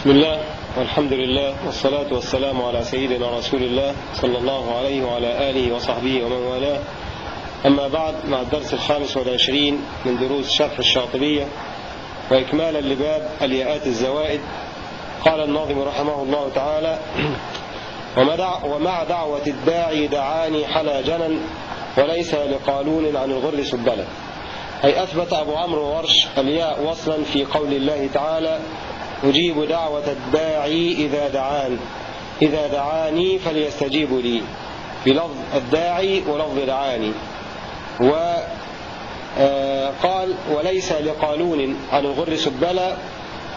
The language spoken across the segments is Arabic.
بسم الله والحمد لله والصلاة والسلام على سيدنا رسول الله صلى الله عليه وعلى آله وصحبه ومن والاه. أما بعد مع الدرس الخامس والعشرين من دروس شرح الشاطبية وإكمالا لباب الياءات الزوائد قال الناظم رحمه الله تعالى ومع دعوة الداعي دعاني حلا جنا وليس لقالون عن الغر سبلا. أي أثبت أبو عمرو ورش الياء وصلا في قول الله تعالى أجيب دعوة الداعي إذا دعان إذا دعاني فليستجيبوا لي. بلفظ الداعي ولفظ دعاني. وقال آه، وليس لقالون عن الغر سبلا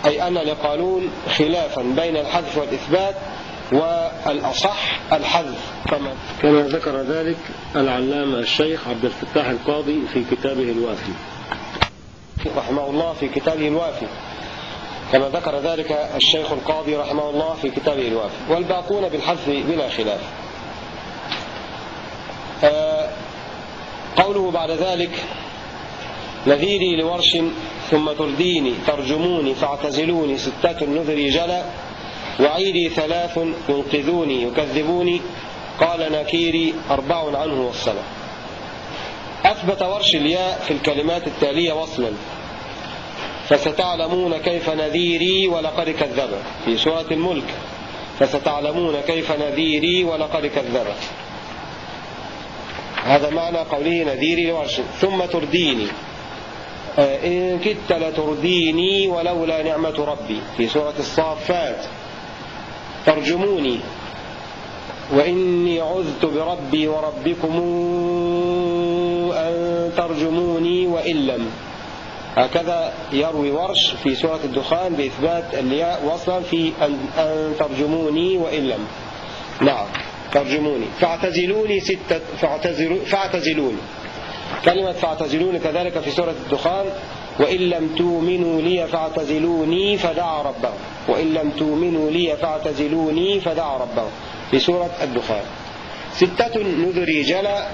أي أن لقالون خلافا بين الحذف والإثبات والأصح الحذف. كما كما ذكر ذلك العلامة الشيخ عبد الفتاح القاضي في كتابه الوافي. رحمه الله في كتابه الوافي. كما ذكر ذلك الشيخ القاضي رحمه الله في كتابه الوافي. والباقون بالحذف بلا خلاف. آه، قوله بعد ذلك نذيري لورش ثم ترديني ترجموني فاعتزلوني ستة نذري جلا وعيدي ثلاث ينقذوني يكذبوني قال نكيري أربع عنه والصلاة أثبت ورش الياء في الكلمات التالية وصلا. فستعلمون كيف نذيري ولقد كذب في سورة الملك. فستعلمون كيف نذيري ولقد كذب هذا معنى قوله نذيري لورش. ثم ترديني. آه، إن كدت لترديني ولولا نعمة ربي. في سورة الصافات. ترجموني وإني عذت بربي وربكم أن ترجموني وإن لم. هكذا يروي ورش في سورة الدخان بإثبات الياء وصلا في أن, أن ترجموني وإن لم. نعم ترجموني. فاعتزلوني ستة فاعتزلوني. كلمة فاعتزلوني كذلك في سورة الدخان. وإن لم تؤمنوا لي فاعتزلوني فدعا ربه. وإن لم تؤمنوا لي فاعتزلوني فدعا ربه. في سورة الدخان. ستة نذري جلا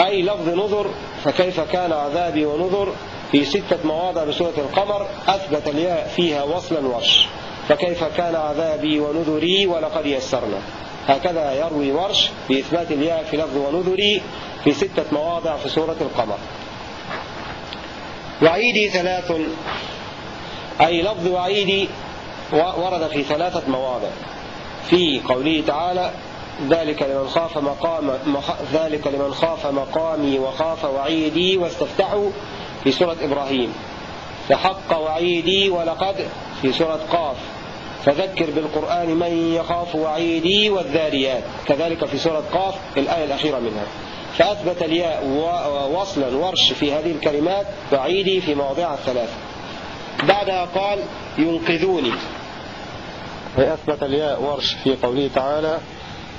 أي لفظ نذر فكيف كان عذابي ونذر؟ في ستة مواضع بسورة القمر أثبت الياء فيها وصلا ورش فكيف كان عذابي ونذري ولقد يسرنا. هكذا يروي ورش بإثبات الياء في لفظ ونذري في ستة مواضع في سورة القمر. وعيدي ثلاث أي لفظ وعيدي ورد في ثلاثة مواضع في قوله تعالى ذلك لمن خاف مقام ذلك لمن خاف مقامي وخاف وعيدي واستفتحوا في سورة إبراهيم. فحق وعيدي ولقد في سورة قاف. فذكر بالقرآن من يخاف وعيدي والذاريات. كذلك في سورة قاف الآية الأخيرة منها. فأثبت الياء وصلا ورش في هذه الكلمات وعيدي في مواضع الثلاثة بعدها قال ينقذوني. فأثبت الياء ورش في قوله تعالى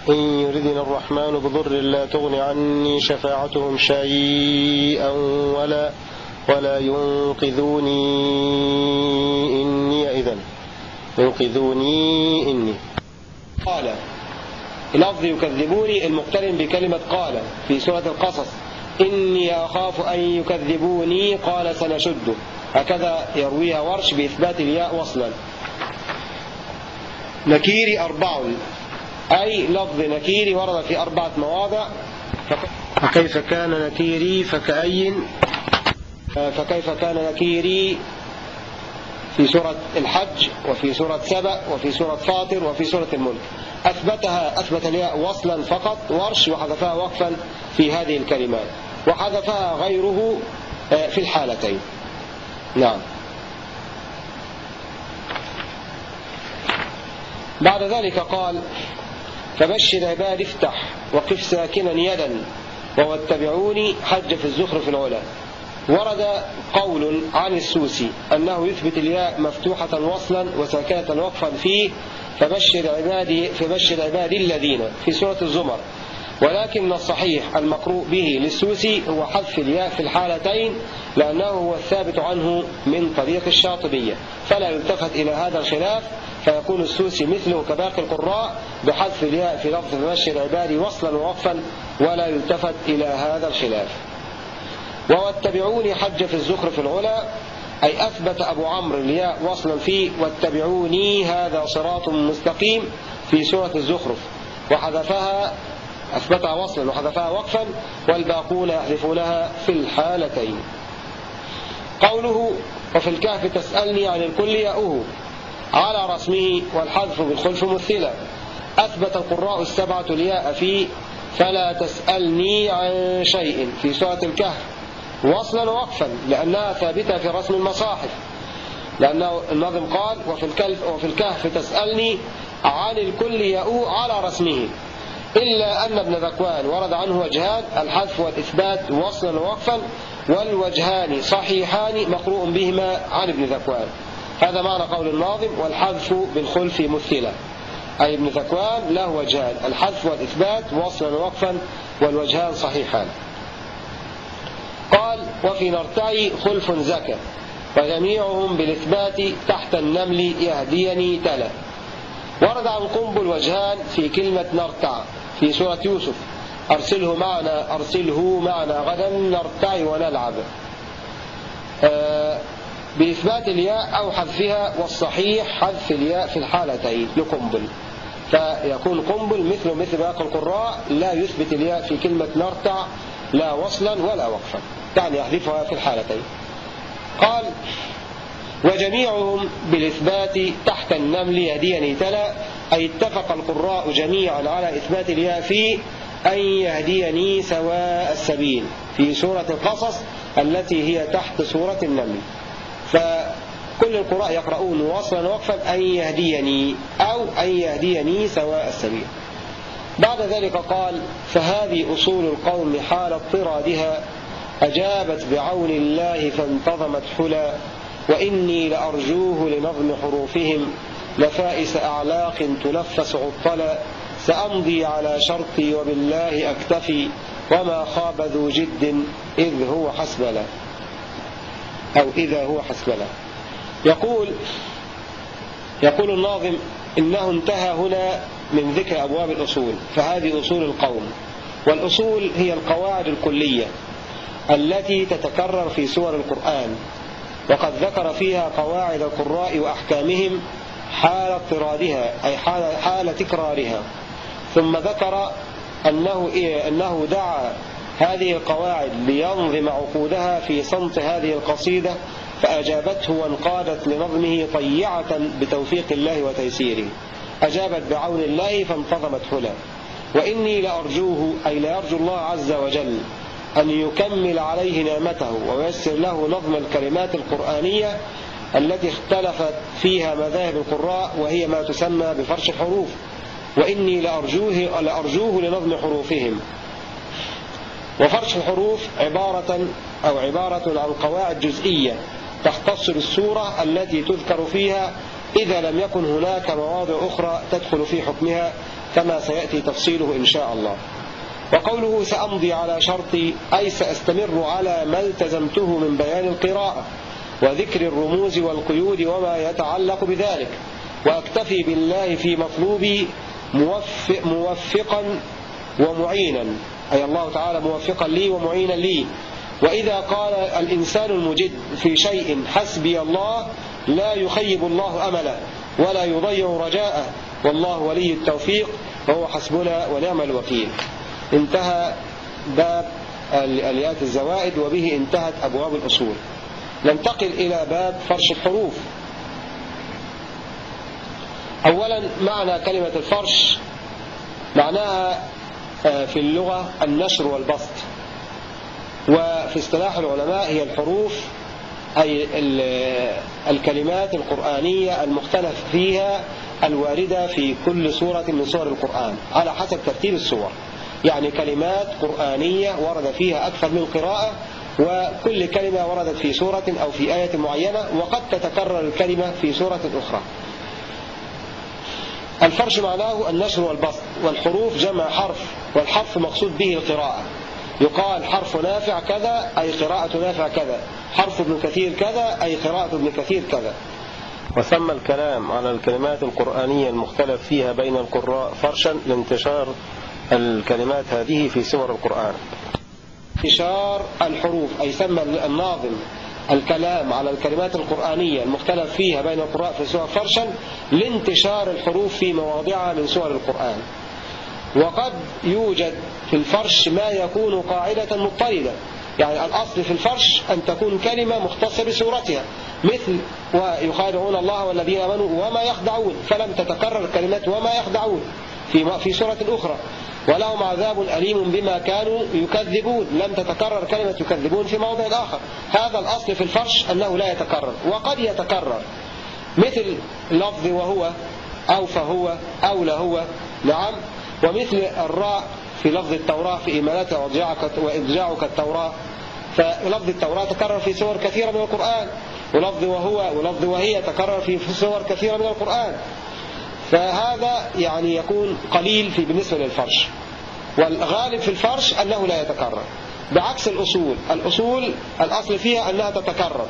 إن يردنا الرحمن بضر لا تغن عني شفاعتهم شيئا ولا ولا ينقذوني إني إذا ينقذوني إني. قال. لفظ يكذبوني المقترن بكلمة قال في سورة القصص. إني أخاف أن يكذبوني قال سنشد. هكذا يرويها ورش بإثبات الياء وصلا. نكيري أربع. أي لفظ نكيري ورد في أربعة مواضع. فكيف كان نكيري؟ فكأي فكيف كان نكيري في سورة الحج وفي سورة سبأ وفي سورة فاطر وفي سورة الملك؟ أثبتها أثبت الياء وصلا فقط ورش وحذفها وقفا في هذه الكلمات. وحذفها غيره آه، في الحالتين. نعم. بعد ذلك قال فبشر عباد افتح وقف ساكنا يدا واتبعوني حج في الزخرف العلا ورد قول عن السوسي أنه يثبت الياء مفتوحة وصلا وساكنة وقفا فيه فبشر عبادي, فبشر عبادي الذين في سورة الزمر. ولكن الصحيح المقروء به للسوسي هو حذف الياء في الحالتين لأنه هو الثابت عنه من طريق الشاطبية. فلا يلتفت إلى هذا الخلاف فيكون السوسي مثله كباقي القراء بحذف الياء في لفظ فبشر عبادي وصلا ووقفا ولا يلتفت إلى هذا الخلاف. واتبعوني حج في الزخرف العلا أي أثبت أبو عمرو الياء وصلا في واتبعوني هذا صراط مستقيم في سورة الزخرف. وحذفها أثبتها وصلا وحذفها وقفا والباقون يحذفونها في الحالتين. قوله وفي الكهف تسألني عن الكل يأوه على رسمه والحذف بالخلف مثلا. أثبت القراء السبعة الياء في فلا تسألني عن شيء. في سورة الكهف وصلا ووقفا لأنها ثابتة في رسم المصاحف. لأنه الناظم قال وفي الكهف, وفي الكهف تسألني عن الكل يأو على رسمه. إلا أن ابن ذكوان ورد عنه وجهان الحذف والإثبات وصلا ووقفا والوجهان صحيحان مقروء بهما عن ابن ذكوان. هذا معنى قول الناظم والحذف بالخلف مثلا. أي ابن ذكوان له وجهان الحذف والإثبات وصلا ووقفا والوجهان صحيحان. قال وفي نرتعي خلف زكى وجميعهم بالإثبات تحت النمل يهديني تلا. ورد عن قنبل وجهان في كلمة نرتع في سورة يوسف أرسله معنا أرسله معنا غدا نرتعي ونلعب. آه بإثبات الياء أو حذفها والصحيح حذف الياء في الحالتين لقنبل. فيكون قنبل مثل مثل باقي القراء لا يثبت الياء في كلمة نرتع لا وصلا ولا وقفا. يعني يحذفها في الحالتين قال وجميعهم بالإثبات تحت النمل يهديني تلا أي اتفق القراء جميعا على إثبات الياء في أن يهديني سواء السبيل في سورة القصص التي هي تحت سورة النمل. فكل القراء يقرؤون وصلا وقفا أن يهديني أو أن يهديني سواء السبيل. بعد ذلك قال فهذه أصول القوم حال اضطرادها أجابت بعون الله فانتظمت حلا وإني لأرجوه لنظم حروفهم نفائس أعلاق تنفس عطلا سأمضي على شرطي وبالله أكتفي وما خاب ذو جد إذ هو حسبلا. أو إذا هو حسبلا. يقول يقول الناظم إنه انتهى هنا من ذكر أبواب الأصول فهذه أصول القوم والأصول هي القواعد الكلية. التي تتكرر في سور القرآن وقد ذكر فيها قواعد القراء وأحكامهم حال اضطرادها أي حال, حال تكرارها. ثم ذكر أنه, إيه أنه دعا هذه القواعد لينظم عقودها في صمت هذه القصيدة فأجابته وانقادت لنظمه طيعة بتوفيق الله وتيسيره. أجابت بعون الله فانتظمت هنا. وإني لأرجوه أي ليرجو الله عز وجل أن يكمل عليه نعمته ويسر له نظم الكلمات القرآنية التي اختلفت فيها مذاهب القراء وهي ما تسمى بفرش الحروف. وإني لأرجوه, لأرجوه لنظم حروفهم. وفرش الحروف عبارة أو عبارة عن قواعد جزئية تختص بالسورة التي تذكر فيها إذا لم يكن هناك مواضع أخرى تدخل في حكمها كما سيأتي تفصيله إن شاء الله. وقوله سأمضي على شرطي أي سأستمر على ما التزمته من بيان القراءة وذكر الرموز والقيود وما يتعلق بذلك. وأكتفي بالله في مطلوبي موفق موفقا ومعينا. أي الله تعالى موفقا لي ومعينا لي. وإذا قال الإنسان المجد في شيء حسبي الله لا يخيب الله أمله ولا يضيع رجاءه. والله ولي التوفيق وهو حسبنا ونعم الوكيل. انتهى باب آليات الزوائد وبه انتهت أبواب الأصول. ننتقل إلى باب فرش الحروف. أولا معنى كلمة الفرش معناها آه، في اللغة النشر والبسط. وفي اصطلاح العلماء هي الحروف أي الكلمات القرآنية المختلف فيها الواردة في كل سورة من سور القرآن على حسب ترتيب السور. يعني كلمات قرآنية ورد فيها أكثر من قراءة وكل كلمة وردت في سورة أو في آية معينة وقد تتكرر الكلمة في سورة أخرى. الفرش معناه النشر والبسط والحروف جمع حرف والحرف مقصود به القراءة. يقال حرف نافع كذا أي قراءة نافع كذا. حرف ابن كثير كذا أي قراءة ابن كثير كذا. وسمى الكلام على الكلمات القرآنية المختلف فيها بين القراء فرشا لانتشار الكلمات هذه في سور القرآن. انتشار الحروف أي سمى الناظم الكلام على الكلمات القرآنية المختلف فيها بين القراء في سورة فرشا لانتشار الحروف في مواضعها من سور القرآن. وقد يوجد في الفرش ما يكون قاعدة مضطردة. يعني الأصل في الفرش أن تكون كلمة مختصة بسورتها مثل ويخادعون الله والذين آمنوا وما يخدعون فلم تتكرر كلمة وما يخدعون. في في سورة أخرى. ولهم عذاب أليم بما كانوا يكذبون. لم تتكرر كلمة يكذبون في موضع آخر. هذا الأصل في الفرش أنه لا يتكرر. وقد يتكرر. مثل لفظ وهو أو فهو أو لهو. نعم. ومثل الراء في لفظ التوراة في إيماناتها وإرجاعك التوراة. فلفظ التوراة تكرر في سور كثيرة من القرآن. ولفظ وهو ولفظ وهي تكرر في سور كثيرة من القرآن. فهذا يعني يكون قليل في بالنسبة للفرش. والغالب في الفرش أنه لا يتكرر. بعكس الأصول. الأصول الأصل فيها أنها تتكرر.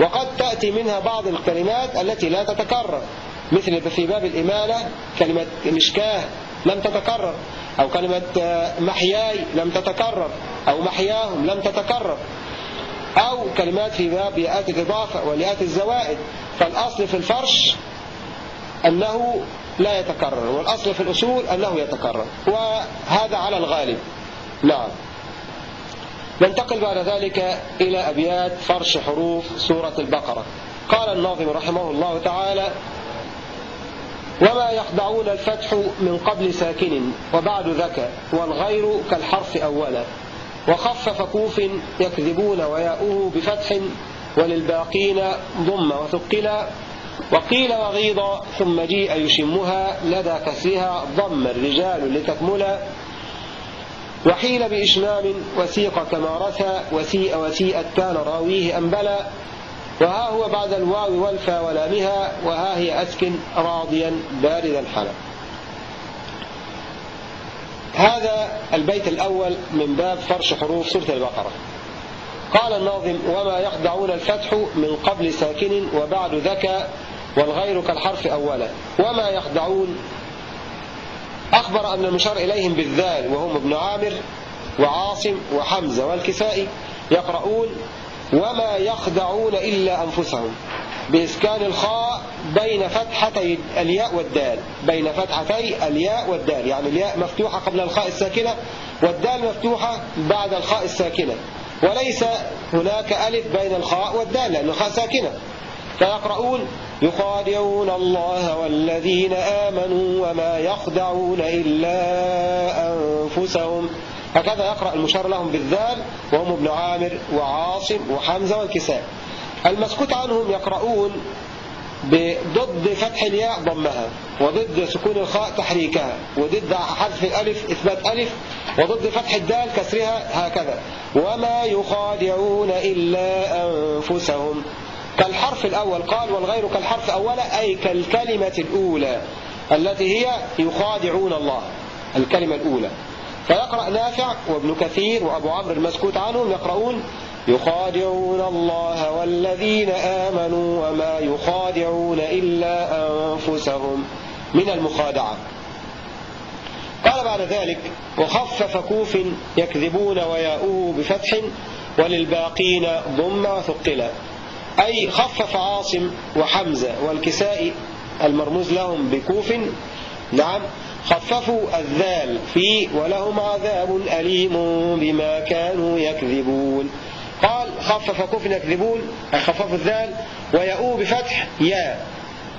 وقد تأتي منها بعض الكلمات التي لا تتكرر. مثل في باب الإمالة كلمة مشكاه لم تتكرر. أو كلمة محياي لم تتكرر. أو محياهم لم تتكرر. أو كلمات في باب يأتي الإضافة وليأتي الزوائد. فالأصل في الفرش أنه لا يتكرر والأصل في الأصول أنه يتكرر وهذا على الغالب. نعم. ننتقل بعد ذلك إلى أبيات فرش حروف سورة البقرة. قال الناظم رحمه الله تعالى وما يخدعون الفتح من قبل ساكن وبعد ذكى والغير كالحرف أولا. وخفف كوف يكذبون وياؤه بفتح وللباقين ضم وثقلا. وقيل وغيض ثم جيء يشمها لدى كسرها ضم الرجال لتكملا وحيل بإشمام وسيق كما رثى وسيء وسيئت كان راويه أنبلا وها هو بعد الواو والفا ولامها وها هي أسكن راضيا باردا حلا هذا البيت الأول من باب فرش حروف سورة البقرة. قال الناظم وما يخدعون الفتح من قبل ساكن وبعد ذكى والغير كالحرف أولا. وما يخدعون أخبر أن المشار إليهم بالذال وهم ابن عامر وعاصم وحمزة والكسائي يقرؤون وما يخدعون إلا أنفسهم بإسكان الخاء بين فتحتي الياء والدال بين فتحتي الياء والدال يعني الياء مفتوحة قبل الخاء الساكنة والدال مفتوحة بعد الخاء الساكنة. وليس هناك ألف بين الخاء والدال لأن الخاء ساكنة. فيقرؤون يخادعون الله والذين آمنوا وما يخدعون إلا أنفسهم. هكذا يقرأ المشار لهم بالذال وهم ابن عامر وعاصم وحمزة والكساء. المسكوت عنهم يقرؤون بضد فتح الياء ضمها وضد سكون الخاء تحريكها وضد حذف الألف إثبات ألف وضد فتح الدال كسرها هكذا. وما يخادعون إلا أنفسهم. كالحرف الأول قال والغير كالحرف أولا أي كالكلمة الأولى التي هي يخادعون الله الكلمة الأولى. فيقرأ نافع وابن كثير وأبو عمرو المسكوت عنهم يقرؤون يخادعون الله والذين آمنوا وما يخادعون إلا أنفسهم من المخادعة. قال بعد ذلك وخفف كوف يكذبون وياؤه بفتح وللباقين ضم وثقلا أي خفف عاصم وحمزة والكساء المرموز لهم بكوف. نعم خففوا الذال في ولهم عذاب أليم بما كانوا يكذبون. قال خفف كوف يكذبون أي خففوا الذال ويأوا بفتح يا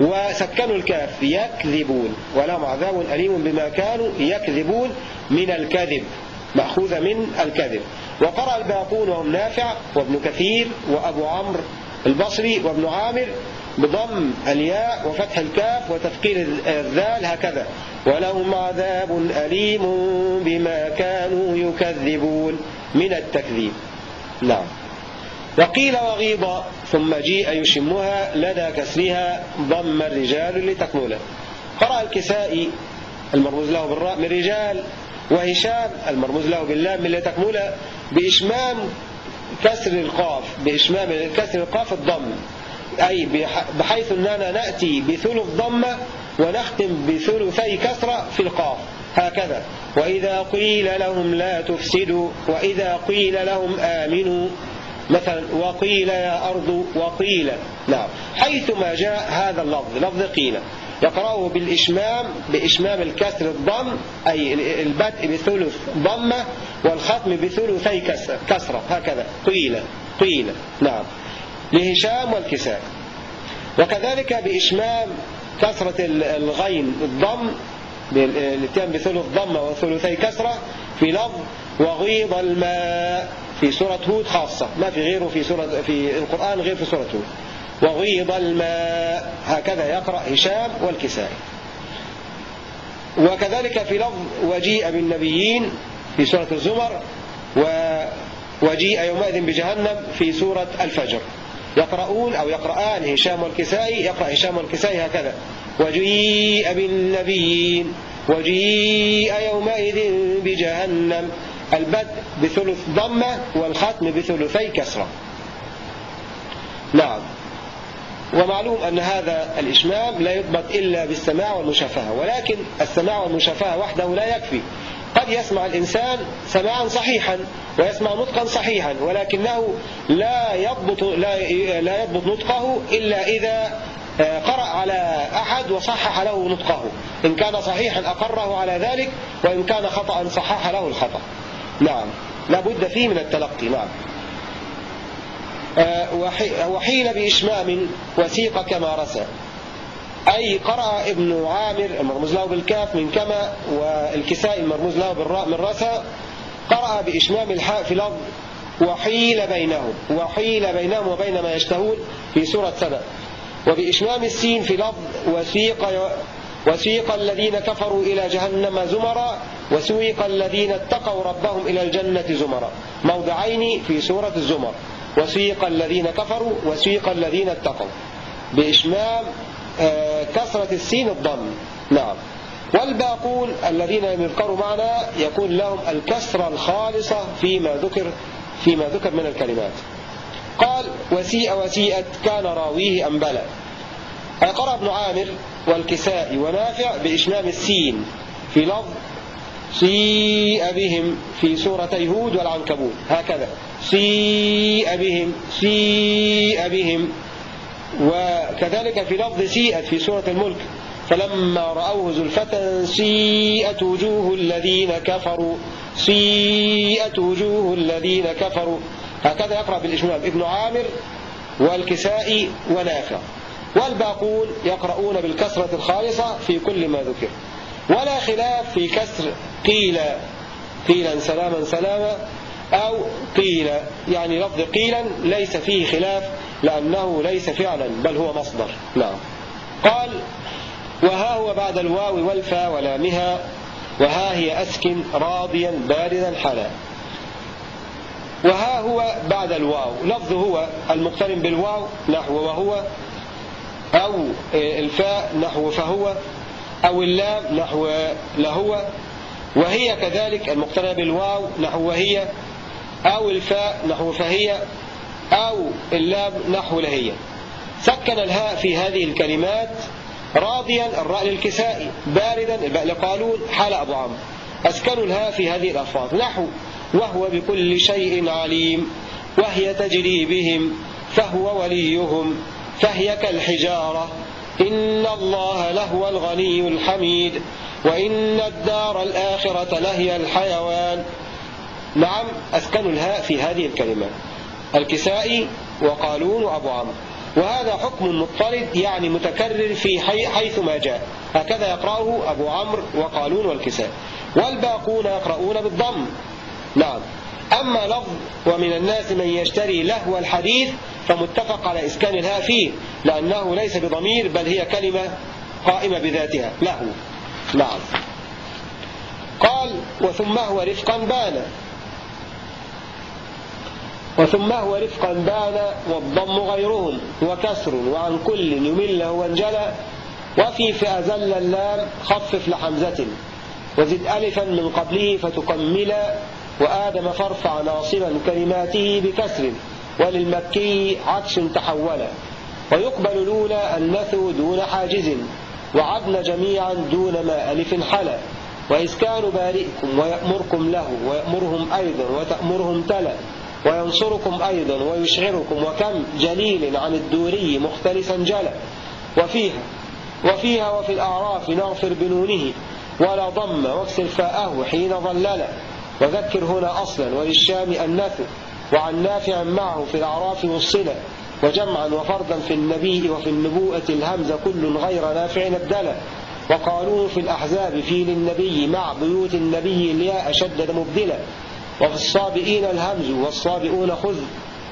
وسكنوا الكاف يكذبون ولهم عذاب أليم بما كانوا يكذبون من الكذب مأخوذة من الكذب. وقرأ الباقون وهم نافع وابن كثير وأبو عمرو البصري وابن عامر بضم الياء وفتح الكاف وتفقير الذال هكذا. ولهم عذاب أليم بما كانوا يكذبون من التكذيب. نعم. وقيل وغيض ثم جيء يشمها لدى كسرها ضم الرجال لتكمله. قرأ الكسائي المرموز له بالراء من رجال وهشام المرموز له باللام لتكمله بإشمام كسر القاف بإشمام كسر القاف الضم. أي بحيث أننا نأتي بثلث ضمة ونختم بثلثي كسرة في القاف. هكذا. وإذا قيل لهم لا تفسدوا وإذا قيل لهم آمنوا مثلا وقيل يا أرض وقيل. نعم. حيثما جاء هذا اللفظ لفظ قيل. يقرأه بالإشمام بإشمام الكسر الضم أي البدء بثلث ضمة والختم بثلثي كسرة. هكذا. قيل. قيل. نعم. لهشام والكساء. وكذلك بإشمام كسرة الغين الضم الاتيان بثلث ضمة وثلثي كسرة في لفظ وغيض الماء في سورة هود خاصة. ما في غيره في سورة في القرآن غير في سورة هود. وغيض الماء. هكذا يقرأ هشام والكسائي. وكذلك في لفظ وجيء بالنبيين في سورة الزمر وجيء يومئذ بجهنم في سورة الفجر. يقرؤون أو يقرآن هشام والكسائي. يقرأ هشام والكسائي هكذا. وجيء بالنبيين وجيء يومئذ بجهنم. البدء بثلث ضمة والختم بثلثي كسرة. نعم. ومعلوم أن هذا الإشمام لا يضبط إلا بالسماع والمشافهة ولكن السماع والمشافهة وحده لا يكفي. قد يسمع الإنسان سماعا صحيحا ويسمع نطقا صحيحا ولكنه لا يضبط, لا, لا يضبط نطقه إلا إذا قرأ على أحد وصحح له نطقه. إن كان صحيحا أقره على ذلك وإن كان خطأ صحح له الخطأ. نعم. لابد فيه من التلقي. نعم. آه، وحين بإشمام وسيق كما رسى. أي قرأ ابن عامر المرموز له بالكاف من كما والكساء المرموز له بالراء من رسى قرأ بإشمام الحاء في لفظ وحيل بينهم. وحيل بينهم وبين ما يشتهون في سورة سبأ. وبإشمام السين في لفظ وسيق وسيق الذين كفروا إلى جهنم زمرا وسويق الذين اتقوا ربهم إلى الجنة زمرا. موضعين في سورة الزمر. وسيق الذين كفروا وسيق الذين اتقوا. بإشمام آه، كسرة السين الضم. نعم. والباقون الذين لم يذكروا معنا يكون لهم الكسرة الخالصة فيما ذكر فيما ذكر من الكلمات. قال وسيء وسيئت كان راويه أنبلا قرأ ابن عامر والكساء ونافع بإشمام السين في لفظ سيء بهم في سورتي هود والعنكبوت. هكذا. سيء بهم سيء بهم. وكذلك في لفظ سيئت في سورة الملك فلما رأوه زلفة سيئت وجوه الذين كفروا. سيئت وجوه الذين كفروا. هكذا يقرأ بالإشمام ابن عامر والكسائي ونافع. والباقون يقرؤون بالكسرة الخالصة في كل ما ذكر. ولا خلاف في كسر قيل قيلا سلاما سلاما أو قيل يعني لفظ قيلا ليس فيه خلاف لأنه ليس فعلا بل هو مصدر. نعم. قال وها هو بعد الواو والفا ولامها وها هي أسكن راضيا باردا حلا وها هو بعد الواو. لفظ هو المقترن بالواو نحو وهو أو الفاء نحو فهو أو اللام نحو لهو وهي كذلك المقترنة بالواو نحو وهي أو الفاء نحو فهي أو اللام نحو لهي. سكن الهاء في هذه الكلمات راضيا الراء للكساء باردا الباء لقالون حال أبو عمرو. أسكنوا الهاء في هذه الألفاظ. نحو وهو بكل شيء عليم وهي تجري بهم فهو وليهم فهي كالحجارة. إن الله لهو الغني الحميد وإن الدار الآخرة لهي الحيوان. نعم أسكنوا الهاء في هذه الكلمات الكسائي وقالون وأبو عمرو. وهذا حكم مضطرد يعني متكرر في حيث ما جاء. هكذا يقرأه أبو عمرو وقالون والكساء والباقون يقرؤون بالضم. نعم. أما لفظ ومن الناس من يشتري لهو الحديث فمتفق على إسكان الهاء فيه لأنه ليس بضمير بل هي كلمة قائمة بذاتها له نعم. قال وثم هو رفقا بان. وثم هو رفقا بان والضم غيرهم وكسر وعن كل يمل وانجلى. وفي فأزل اللام خفف لحمزة. وزد ألفا من قبله فتكمل وآدم فارفع ناصبا كلماته بكسر وللمكي عكس تحولا. ويقبل الأولى النثو دون حاجز وعدن جميعا دون ما ألف حلا. وإسكان بارئكم ويأمركم له ويأمرهم أيضا وتأمرهم تلا. وينصركم أيضا ويشعركم وكم جليل عن الدوري مختلسا جلا. وفيها وفيها وفي الأعراف نغفر بنونه ولا ضم واكسر فاءه حين ظلل وذكر هنا أصلا وللشام النث وعن نافع معه في الأعراف والصلة وجمعا وفردا في النبي وفي النبوءة الهمز كل غير نافع ابدلا وقالوا في الأحزاب في للنبي مع بيوت النبي الياء شدد مبدلا وفي الصابئين الهمز والصابئون خذ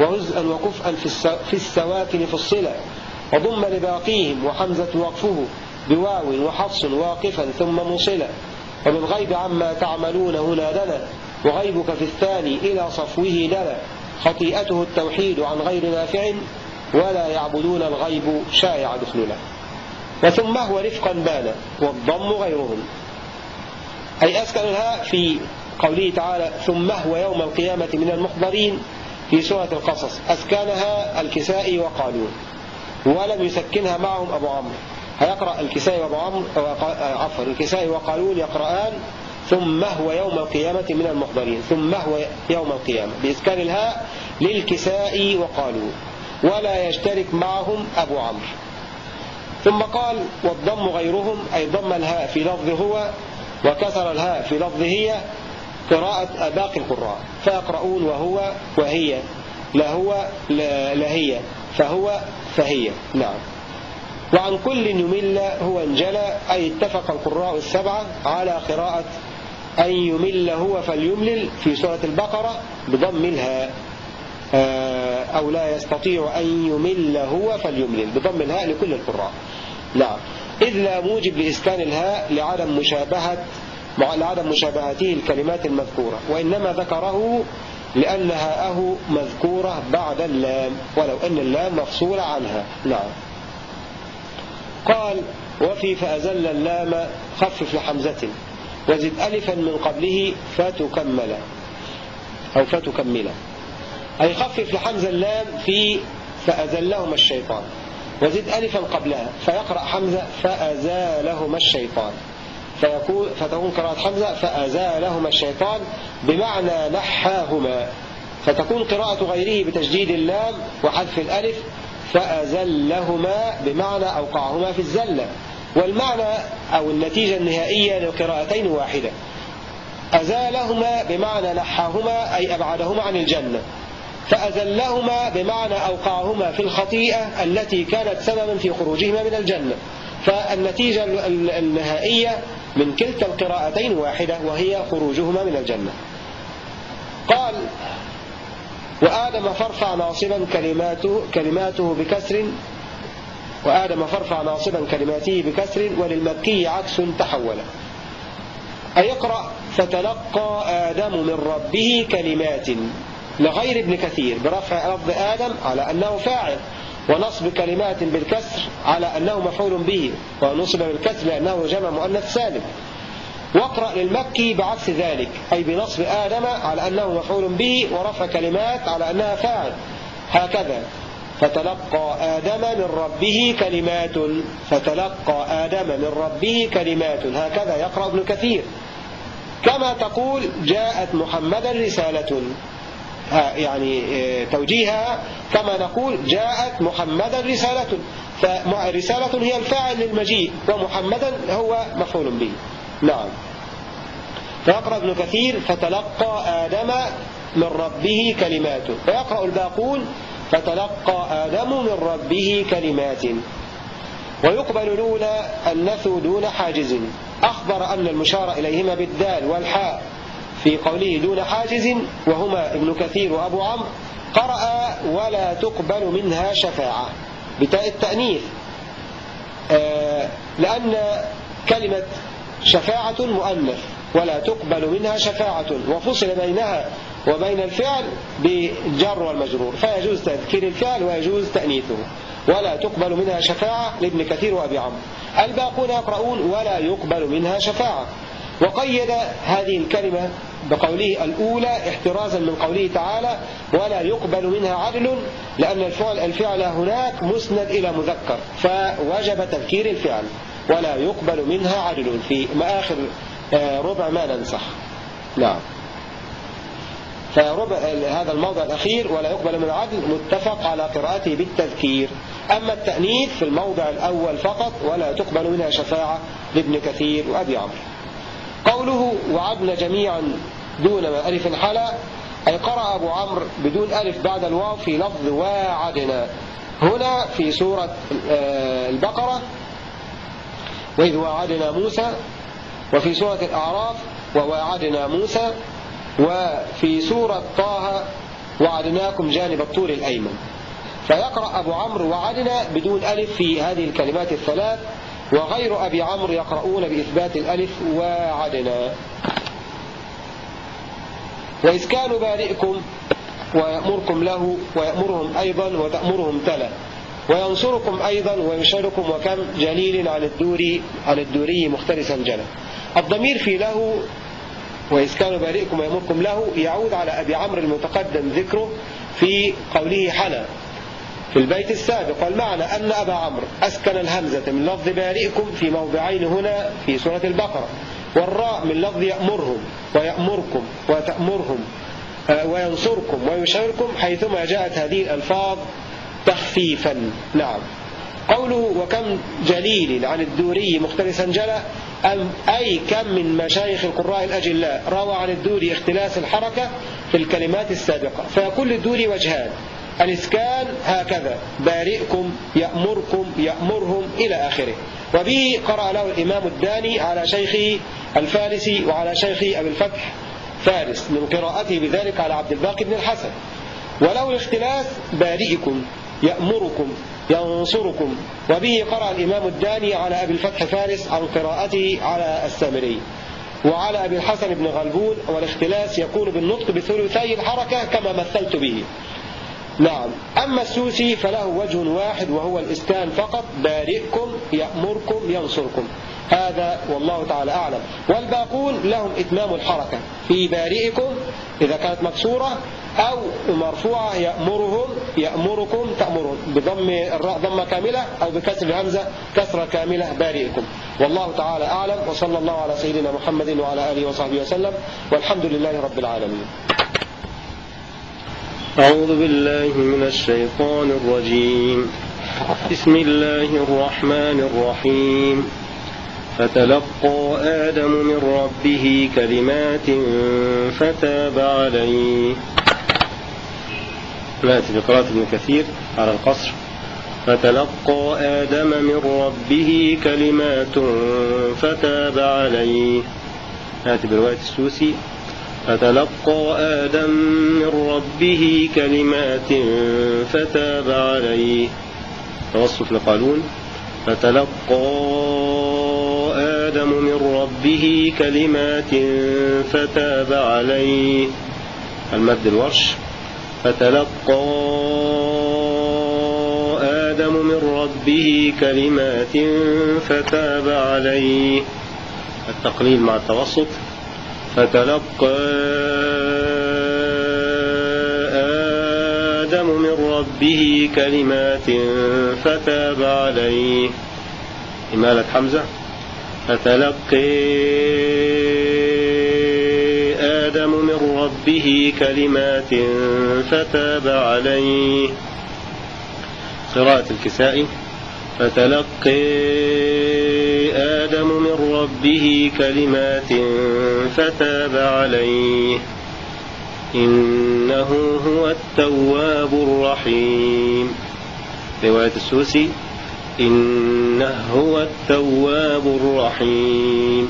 وهزءا وكفءا في السواكن في الصلة. وضم لباقيهم وحمزة وقفه بواو وحفص واقفا ثم مصلا ومن غيب عما تعملون هنا دنا وغيبك في الثاني إلى صفوه دنا خطيئته التوحيد عن غير نافع ولا يعبدون الغيب شائع دخلنا وثم هو رفقا بان والضم غيرهم. أي أسكن الهاء في قوله تعالى ثم هو يوم القيامة من المحضرين في سورة القصص. أسكنها الكسائي وقالون ولم يسكنها معهم أبو عمرو. هيقرأ الكسائي وأبو عمرو عفوا الكسائي وقالون يقرآن ثم هو يوم القيامة من المحضرين ثم هو يوم القيامة بإسكان الهاء للكسائي وقالون ولا يشترك معهم أبو عمرو. ثم قال والضم غيرهم أي ضم الهاء في لفظ هو وكسر الهاء في لفظ هي قراءة باقي القراء فيقرؤون وهو وهي لا هو لا هي فهو فهي. نعم. وعن كل يمل هو انجلى أي اتفق القراء السبعة على قراءة أن يمل هو فليملل في سورة البقرة بضم الهاء. آه، أو لا يستطيع أن يمل هو فليملل بضم الهاء لكل القراء. نعم. إذ لا موجب لإسكان الهاء لعدم مشابهة لعدم مشابهته الكلمات المذكورة وإنما ذكره لأن هاءه مذكورة بعد اللام ولو أن اللام مفصولة عنها. نعم. قال وفي فأزل اللام خفف لحمزة؟ وزد ألفا من قبله فتكمل أو فتكمل. أي خفف لحمزة اللام في فأزلهما الشيطان. وزد ألفا قبلها فيقرأ حمزة فأزالهما الشيطان. فيكون فتكون قراءة حمزة فأزالهما الشيطان بمعنى نحاهما فتكون قراءة غيره بتجديد اللام وحذف الألف فأزلهما بمعنى أوقعهما في الزلة والمعنى أو النتيجة النهائية للقراءتين واحدة. أزالهما بمعنى نحاهما أي أبعدهما عن الجنة. فأزلهما بمعنى أوقعهما في الخطيئة التي كانت سببا في خروجهما من الجنة. فالنتيجة النهائية من كلتا القراءتين واحدة وهي خروجهما من الجنة. وآدم فارفع ناصبا كلماته, كلماته بكسر وآدم فارفع ناصبا كلماته بكسر وللمكي عكس تحول. أي يقرأ فتلقى آدم من ربه كلمات لغير ابن كثير برفع لفظ آدم على أنه فاعل ونصب كلمات بالكسر على أنه مفعول به ونصب بالكسر لأنه جمع مؤنث سالم. واقرأ للمكي بعكس ذلك أي بنصب آدم على أنه مفعول به ورفع كلمات على أنها فاعل. هكذا. فتلقى آدم من ربه كلمات. فتلقى آدم من ربه كلمات. هكذا يقرأ ابن كثير. كما تقول جاءت محمدا رسالة. يعني آه، توجيهها. كما نقول جاءت محمدا رسالة. فرسالة هي الفاعل للمجيء ومحمدا هو مفعول به. نعم. فيقرأ ابن كثير فتلقى آدم من ربه كلمات فيقرأ الباقون فتلقى آدم من ربه كلمات. ويقبل الأولى النثو دون حاجز. أخبر أن المشار إليهما بالدال والحاء في قوله دون حاجز وهما ابن كثير وأبو عمرو قرأ ولا تقبل منها شفاعة. بتاء التأنيث. آه، لأن كلمة شفاعة مؤنث ولا تقبل منها شفاعة وفصل بينها وبين الفعل بالجر والمجرور فيجوز تذكير الفعل ويجوز تأنيثه ولا تقبل منها شفاعة لابن كثير وأبي عمرو. الباقون يقرؤون ولا يقبل منها شفاعة. وقيد هذه الكلمة بقوله الأولى احترازا من قوله تعالى ولا يقبل منها عدل لأن الفعل, الفعل هناك مسند إلى مذكر فوجب تذكير الفعل. ولا يقبل منها عدل في آخر آه، ربع ما ننسخ نعم. فربع هذا الموضع الأخير ولا يقبل من العدل متفق على قراءته بالتذكير. أما التأنيث في الموضع الأول فقط ولا تقبل منها شفاعة لابن كثير وأبي عمرو. قوله وعدنا جميعا دون ما ألف حلا أي قرأ أبو عمرو بدون ألف بعد الواو في لفظ واعدنا. هنا في سورة آه، البقرة وإذ واعدنا موسى وفي سورة الأعراف وواعدنا موسى وفي سورة طه وعدناكم جانب الطور الأيمن. فيقرأ أبو عمرو وعدنا بدون ألف في هذه الكلمات الثلاث وغير أبي عمرو يقرؤون بإثبات الألف وعدنا. وإذ كانوا بارئكم ويأمركم له ويأمرهم أيضا وتأمرهم تلا. وينصركم أيضا ويشاركم وكم جليل عن الدوري عن الدوري مختلسا جلا الضمير في له وإذ كان بارئكم ويأمركم له يعود على أبي عمرو المتقدم ذكره في قوله حنى في البيت السابق والمعنى أن أبا عمرو أسكن الهمزة من لفظ بارئكم في موضعين هنا في سورة البقرة. والراء من لفظ يأمرهم ويأمركم وتأمرهم آه، وينصركم ويشعركم حيثما جاءت هذه الألفاظ تخفيفا. نعم. قوله وكم جليل عن الدوري مختلسا جلا أي كم من مشايخ القراء الأجلاء. روى عن الدوري اختلاس الحركة في الكلمات السابقة. فكل الدوري وجهان الإسكان هكذا بارئكم يأمركم يأمرهم إلى آخره. وبه قرأ له الإمام الداني على شيخه الفارسي وعلى شيخه أبي الفتح فارس من قراءته بذلك على عبد الباقي بن الحسن. ولو الاختلاس بارئكم. يأمركم ينصركم. وبه قرأ الإمام الداني على أبي الفتح فارس عن قراءته على السامري. وعلى أبي الحسن بن غلبون والاختلاس يكون بالنطق بثلثي الحركة كما مثلت به. نعم. أما السوسي فله وجه واحد وهو الإسكان فقط. بارئكم يأمركم ينصركم. هذا والله تعالى أعلم. والباقون لهم إتمام الحركة. في بارئكم إذا كانت مكسورة أو مرفوعة يأمرهم يأمركم تأمرهم بضم الراء ضمة كاملة أو بكسر الهمزة كسرة كاملة بارئكم. والله تعالى أعلم وصلى الله على سيدنا محمد وعلى آله وصحبه وسلم والحمد لله رب العالمين. أعوذ بالله من الشيطان الرجيم. بسم الله الرحمن الرحيم. فتلقى آدم من ربه كلمات فتاب عليه. نأتي بقراءة ابن كثير على القصر. فتلقى آدم من ربه كلمات فتاب عليه. نأتي برواية السوسي. فتلقى آدم من ربه كلمات فتاب عليه. توصف لقالون. فتلقى آدم من ربه كلمات فتاب عليه. المد الورش. فتلقى آدم من ربه كلمات فتاب عليه. التقليل مع التوسط. فتلقى آدم من ربه كلمات فتاب عليه. إمالة حمزة. فتلقي ربه كلمات فتاب عليه. قراءة الكسائي فتلقي آدم من ربه كلمات فتاب عليه. إنه هو التواب الرحيم. رواية السوسي. إنه هو التواب الرحيم.